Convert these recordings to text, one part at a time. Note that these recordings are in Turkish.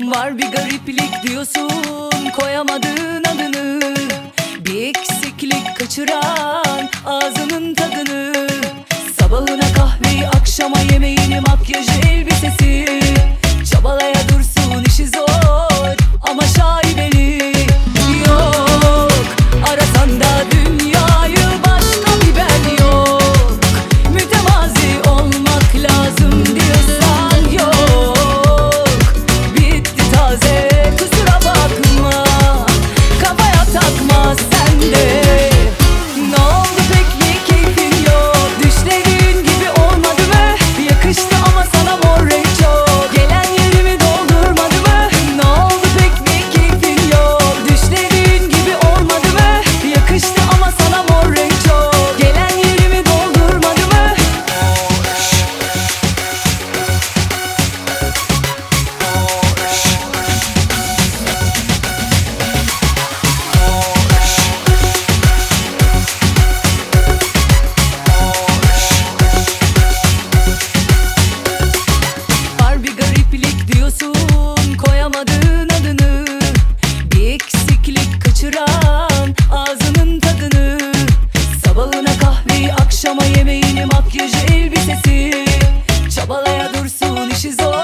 Var bir gariplik diyorsun koyamadığın adını. Bir eksiklik kaçıran az kaçıran ağzının tadını. Sabahına kahveyi akşama yemeğini makyajı elbisesi. Çabalaya dursun işi zor.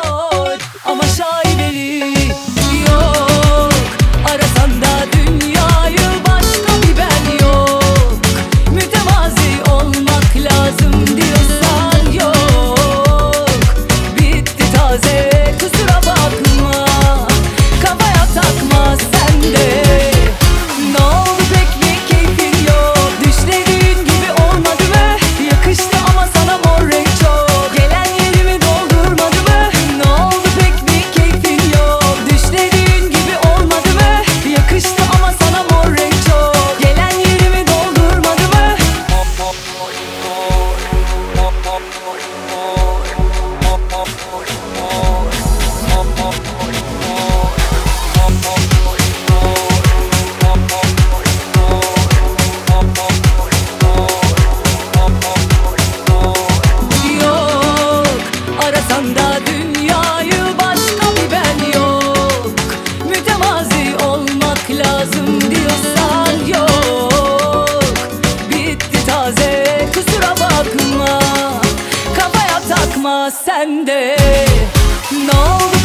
ama sen de Ne oldu